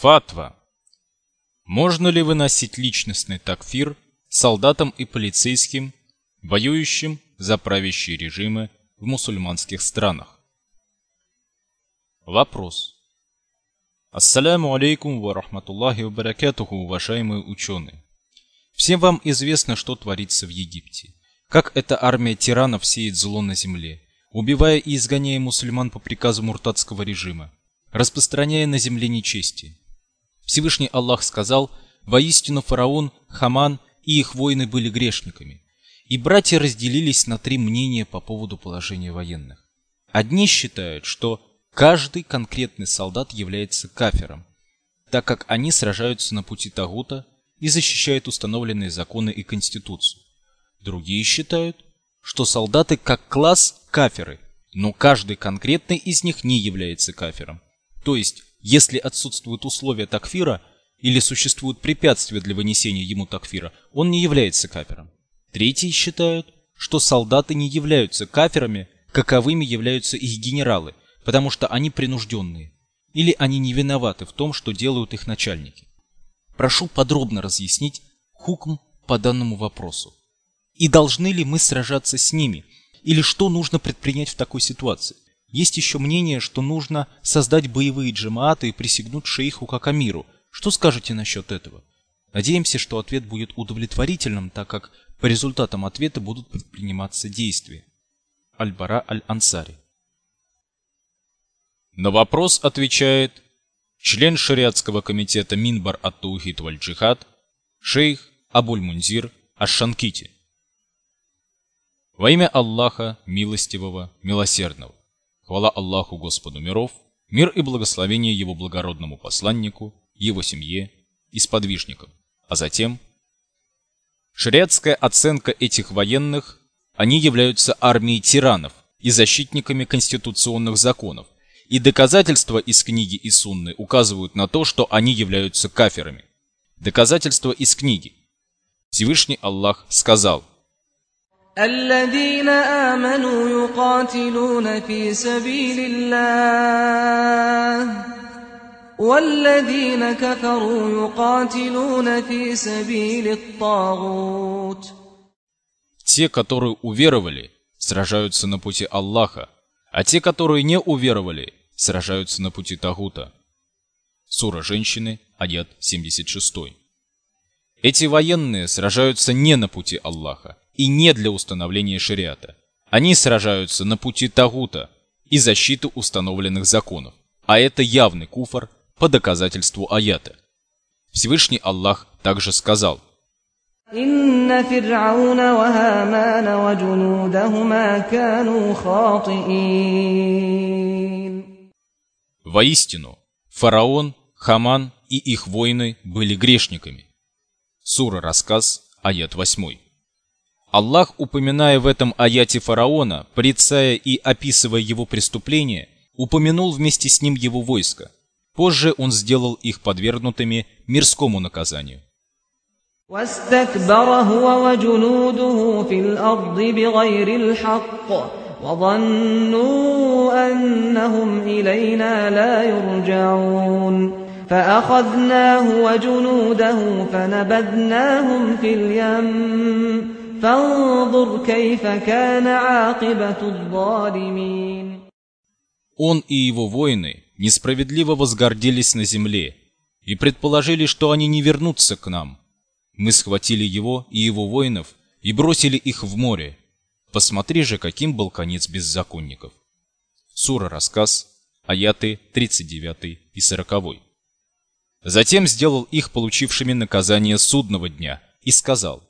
Фатва. Можно ли выносить личностный такфир солдатам и полицейским, воюющим за правящие режимы в мусульманских странах? Вопрос. Ассаляму алейкум ва рахматуллахи ва баракатуху, уважаемые ученые. Всем вам известно, что творится в Египте. Как эта армия тиранов сеет зло на земле, убивая и изгоняя мусульман по приказу муртадского режима, распространяя на земле нечестие. Всевышний Аллах сказал, воистину фараон, Хаман и их воины были грешниками. И братья разделились на три мнения по поводу положения военных. Одни считают, что каждый конкретный солдат является кафером, так как они сражаются на пути Тагута и защищают установленные законы и конституцию. Другие считают, что солдаты как класс каферы, но каждый конкретный из них не является кафером. То есть, если отсутствуют условия такфира или существуют препятствия для вынесения ему такфира, он не является кафером. Третьи считают, что солдаты не являются каферами, каковыми являются их генералы, потому что они принужденные, или они не виноваты в том, что делают их начальники. Прошу подробно разъяснить хукм по данному вопросу. И должны ли мы сражаться с ними, или что нужно предпринять в такой ситуации? Есть еще мнение, что нужно создать боевые джемааты и присягнуть шейху как амиру. Что скажете насчет этого? Надеемся, что ответ будет удовлетворительным, так как по результатам ответа будут предприниматься действия. Аль-Бара Аль-Ансари На вопрос отвечает член шариатского комитета Минбар ат-Таухид валь-Джихад, шейх Абуль-Мунзир Аш-Шанкити. Во имя Аллаха, милостивого, милосердного. Хвала Аллаху Господу миров, мир и благословение Его благородному посланнику, его семье и сподвижникам. А затем шариатская оценка этих военных, они являются армией тиранов и защитниками конституционных законов, и доказательства из книги и сунны указывают на то, что они являются каферами. Доказательства из книги. Всевышний Аллах сказал, الذين آمنوا يقاتلون في سبيل الله والذين كفروا يقاتلون في سبيل الطاغوت Те, которые уверовали, сражаются на пути Аллаха, а те, которые не уверовали, сражаются на пути Тагута. Сура женщины, аят 76. Эти военные сражаются не на пути Аллаха, и не для установления шариата. Они сражаются на пути Тагута и защиты установленных законов, а это явный куфар по доказательству аята. Всевышний Аллах также сказал إن فرعون وهامان وجنودهما كانوا خاطئين Воистину, фараон, Хаман и их воины были грешниками. Сура Рассказ, аят 8. Аллах, упоминая в этом аяте фараона, порицая и описывая его преступления, упомянул вместе с ним его войско. Позже он сделал их подвергнутыми мирскому наказанию. واستكبر هو وجنوده في الأرض بغير الحق وظنوا أنهم إلينا لا يرجعون فأخذناه وجنوده فنبذناهم في اليم он и его воины несправедливо возгордились на земле и предположили, что они не вернутся к нам. Мы схватили его и его воинов и бросили их в море. Посмотри же, каким был конец беззаконников. Сура рассказ, аяты 39 и 40. Затем сделал их получившими наказание судного дня и сказал –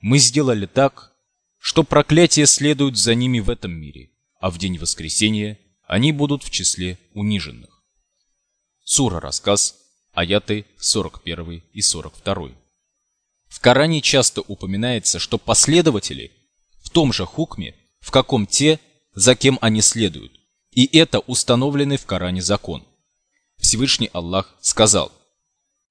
Мы сделали так, что проклятие следует за ними в этом мире, а в день воскресения они будут в числе униженных. Сура Рассказ, аяты 41 и 42. В Коране часто упоминается, что последователи в том же хукме, в каком те, за кем они следуют, и это установленный в Коране закон. Всевышний Аллах сказал,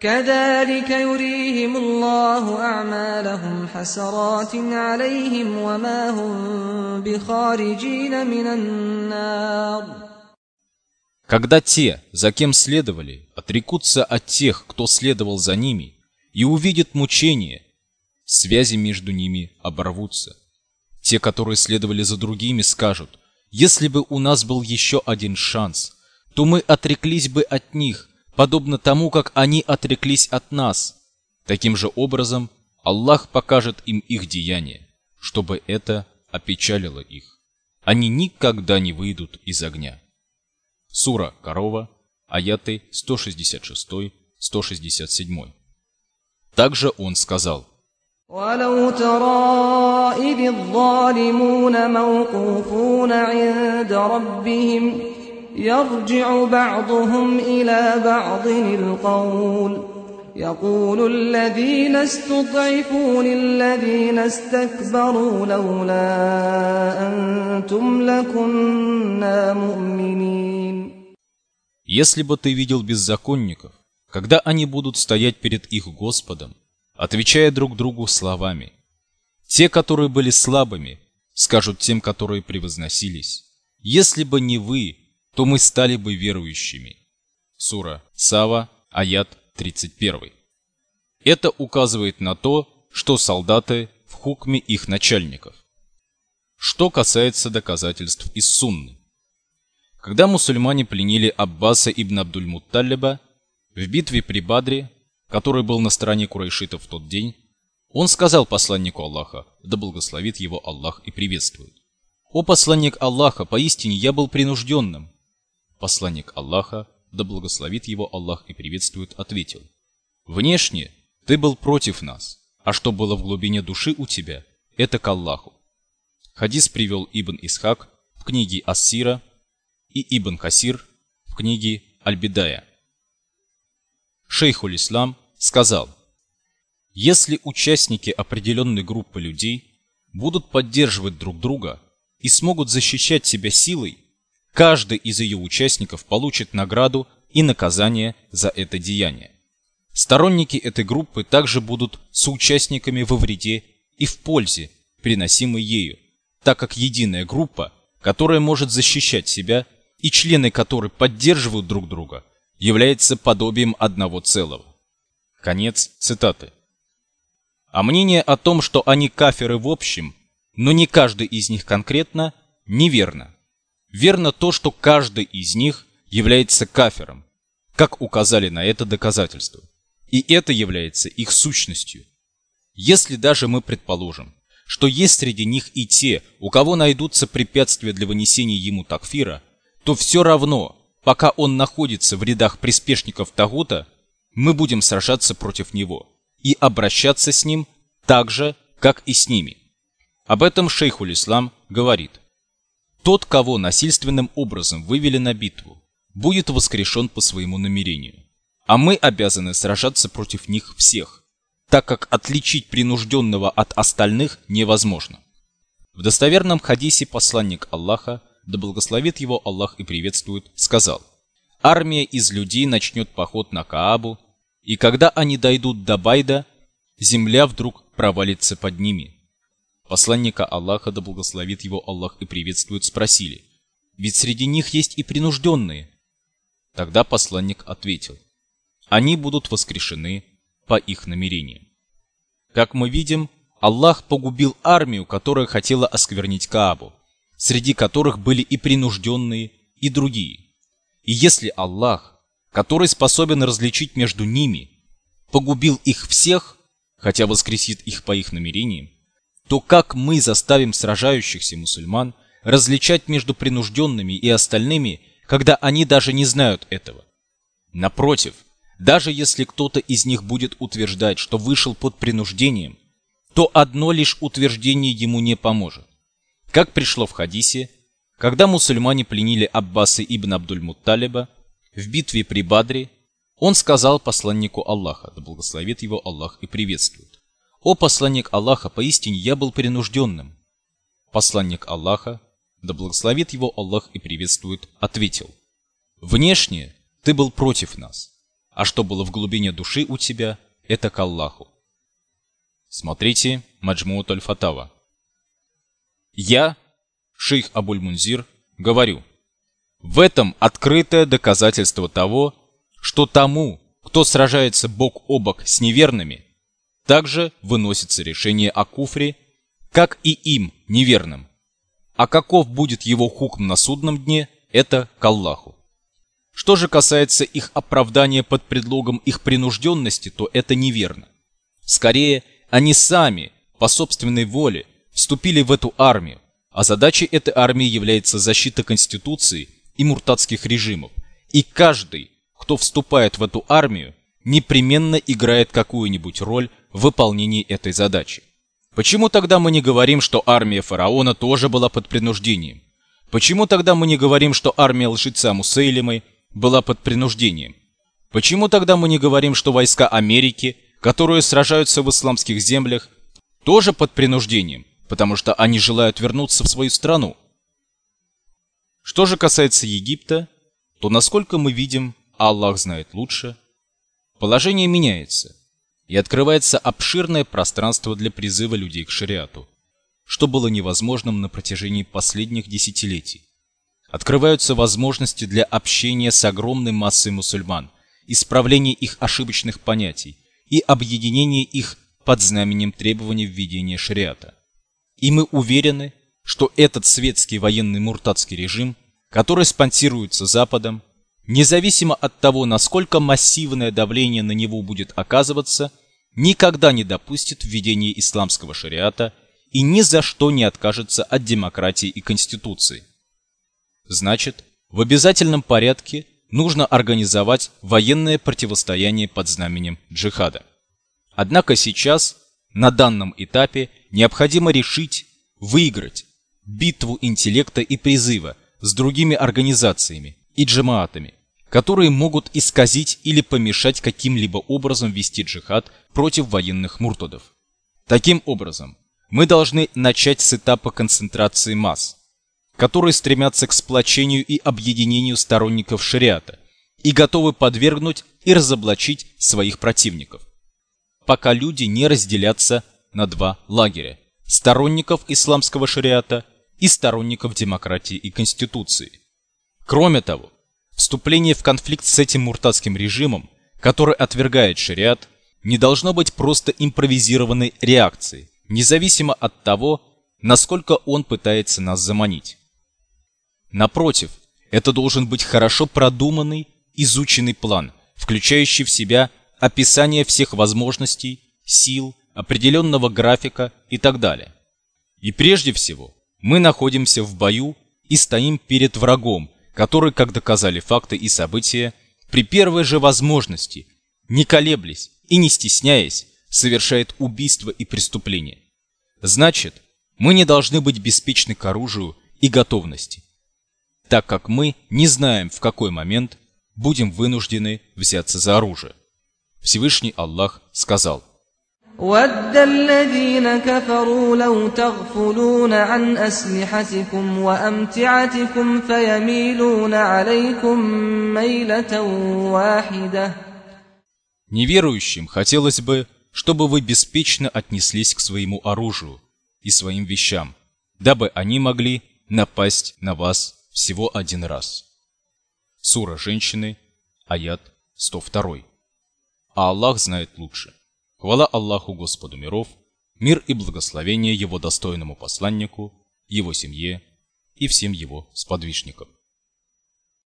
كذلك يريهم الله أعمالهم حسرات عليهم وما هم بخارجين من النار Когда те, за кем следовали, отрекутся от тех, кто следовал за ними, и увидят мучение, связи между ними оборвутся. Те, которые следовали за другими, скажут, если бы у нас был еще один шанс, то мы отреклись бы от них, подобно тому, как они отреклись от нас. Таким же образом Аллах покажет им их деяния, чтобы это опечалило их. Они никогда не выйдут из огня. Сура Корова, аяты 166-167. Также он сказал, ولو ترى إذ الظالمون موقوفون عند ربهم يرجع بعضهم إلى بعض القول يقول الذين استضعفوا للذين استكبروا لولا أنتم لكنا مؤمنين Если бы ты видел беззаконников, когда они будут стоять перед их Господом, отвечая друг другу словами. Те, которые были слабыми, скажут тем, которые превозносились. Если бы не вы, то мы стали бы верующими. Сура Сава, аят 31. Это указывает на то, что солдаты в хукме их начальников. Что касается доказательств из Сунны. Когда мусульмане пленили Аббаса ибн Абдуль-Мутталиба, в битве при Бадре который был на стороне курайшитов в тот день, он сказал посланнику Аллаха, да благословит его Аллах и приветствует. «О посланник Аллаха, поистине я был принужденным». Посланник Аллаха, да благословит его Аллах и приветствует, ответил. «Внешне ты был против нас, а что было в глубине души у тебя, это к Аллаху». Хадис привел Ибн Исхак в книге Ассира и Ибн Хасир в книге Аль-Бидая. Шейхуль Ислам сказал, если участники определенной группы людей будут поддерживать друг друга и смогут защищать себя силой, каждый из ее участников получит награду и наказание за это деяние. Сторонники этой группы также будут соучастниками во вреде и в пользе, приносимой ею, так как единая группа, которая может защищать себя и члены которой поддерживают друг друга, является подобием одного целого. Конец цитаты. А мнение о том, что они каферы в общем, но не каждый из них конкретно, неверно. Верно то, что каждый из них является кафером, как указали на это доказательства. И это является их сущностью. Если даже мы предположим, что есть среди них и те, у кого найдутся препятствия для вынесения ему такфира, то все равно, пока он находится в рядах приспешников Тагута, мы будем сражаться против него и обращаться с ним так же, как и с ними. Об этом шейхуль Ислам говорит. Тот, кого насильственным образом вывели на битву, будет воскрешен по своему намерению. А мы обязаны сражаться против них всех, так как отличить принужденного от остальных невозможно. В достоверном хадисе посланник Аллаха, да благословит его Аллах и приветствует, сказал, армия из людей начнет поход на Каабу, и когда они дойдут до Байда, земля вдруг провалится под ними. Посланника Аллаха, да благословит его Аллах и приветствует, спросили, ведь среди них есть и принужденные. Тогда посланник ответил, они будут воскрешены по их намерениям. Как мы видим, Аллах погубил армию, которая хотела осквернить Каабу, среди которых были и принужденные, и другие. И если Аллах, который способен различить между ними, погубил их всех, хотя воскресит их по их намерениям, то как мы заставим сражающихся мусульман различать между принужденными и остальными, когда они даже не знают этого? Напротив, даже если кто-то из них будет утверждать, что вышел под принуждением, то одно лишь утверждение ему не поможет. Как пришло в хадисе, когда мусульмане пленили Аббаса ибн Абдуль-Мутталиба в битве при Бадре, он сказал посланнику Аллаха, да благословит его Аллах и приветствует. «О посланник Аллаха, поистине я был принужденным». Посланник Аллаха, да благословит его Аллах и приветствует, ответил. «Внешне ты был против нас, а что было в глубине души у тебя, это к Аллаху». Смотрите Маджмуут аль-Фатава. Я, шейх Абуль-Мунзир, говорю, в этом открытое доказательство того, что тому, кто сражается бок о бок с неверными, также выносится решение о куфре, как и им, неверным. А каков будет его хукм на судном дне, это к Аллаху. Что же касается их оправдания под предлогом их принужденности, то это неверно. Скорее, они сами, по собственной воле, вступили в эту армию, а задачей этой армии является защита Конституции и муртатских режимов. И каждый, кто вступает в эту армию, непременно играет какую-нибудь роль в выполнении этой задачи. Почему тогда мы не говорим, что армия фараона тоже была под принуждением? Почему тогда мы не говорим, что армия лжеца Мусейлимой была под принуждением? Почему тогда мы не говорим, что войска Америки, которые сражаются в исламских землях, тоже под принуждением, потому что они желают вернуться в свою страну? Что же касается Египта, то насколько мы видим, Аллах знает лучше, положение меняется, и открывается обширное пространство для призыва людей к шариату, что было невозможным на протяжении последних десятилетий. Открываются возможности для общения с огромной массой мусульман, исправления их ошибочных понятий и объединения их под знаменем требований введения шариата. И мы уверены, что этот светский военный муртатский режим, который спонсируется Западом, независимо от того, насколько массивное давление на него будет оказываться, никогда не допустит введения исламского шариата и ни за что не откажется от демократии и конституции. Значит, в обязательном порядке нужно организовать военное противостояние под знаменем джихада. Однако сейчас, на данном этапе, необходимо решить, выиграть битву интеллекта и призыва с другими организациями, и джамаатами, которые могут исказить или помешать каким-либо образом вести джихад против военных муртадов. Таким образом, мы должны начать с этапа концентрации масс, которые стремятся к сплочению и объединению сторонников шариата и готовы подвергнуть и разоблачить своих противников. Пока люди не разделятся на два лагеря – сторонников исламского шариата и сторонников демократии и конституции. Кроме того, вступление в конфликт с этим муртатским режимом, который отвергает шариат, не должно быть просто импровизированной реакцией, независимо от того, насколько он пытается нас заманить. Напротив, это должен быть хорошо продуманный, изученный план, включающий в себя описание всех возможностей, сил, определенного графика и так далее. И прежде всего, мы находимся в бою и стоим перед врагом, который, как доказали факты и события, при первой же возможности, не колеблясь и не стесняясь, совершает убийство и преступление. Значит, мы не должны быть беспечны к оружию и готовности, так как мы не знаем, в какой момент будем вынуждены взяться за оружие. Всевышний Аллах сказал, ود الذين كفروا لو تغفلون عن أسلحتكم وأمتعتكم فيميلون عليكم ميلة واحدة Неверующим хотелось бы, чтобы вы беспечно отнеслись к своему оружию и своим вещам, дабы они могли напасть на вас всего один раз. Сура женщины, аят 102. А Аллах знает лучше. Хвала Аллаху Господу миров, мир и благословение Его достойному посланнику, Его семье и всем Его сподвижникам.